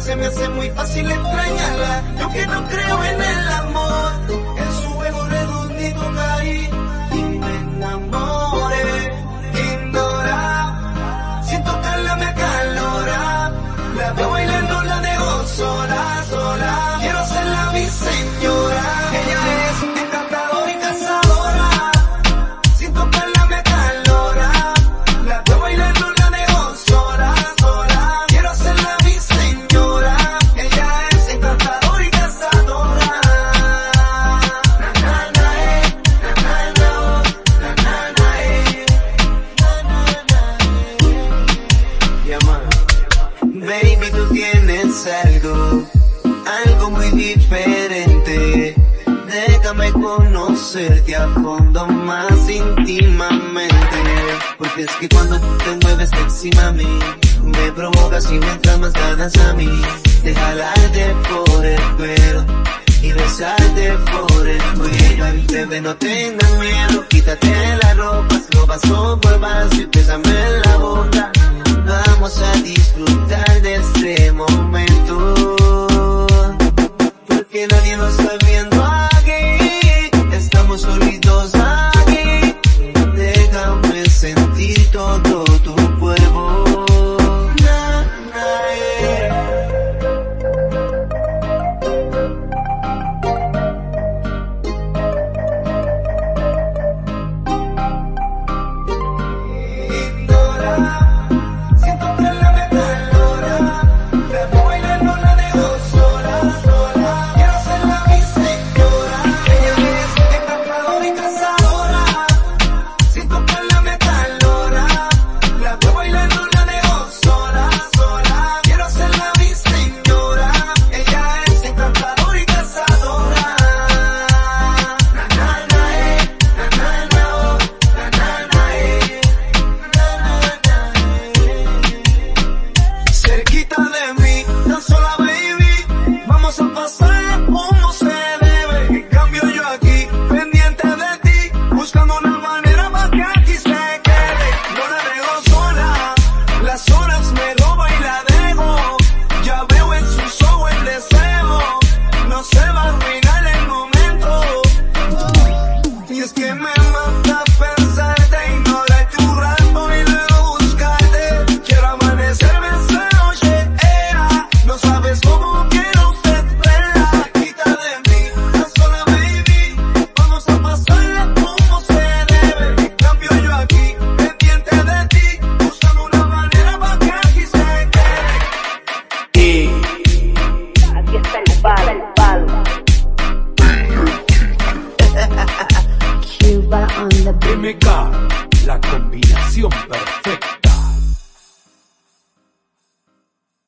Se me hace muy fácil extrañarla, yo que no creo en el amor. En su juego redondito diferente. Déjame conocerte a fondo más íntimamente. Porque es que cuando tú te mueves encima a mí, me provocas y me entras más ganas a mí. De jalarte por el pelo y besarte por el cuello. Y te no tengan nadie nos sabía. el MK, la combinación perfecta.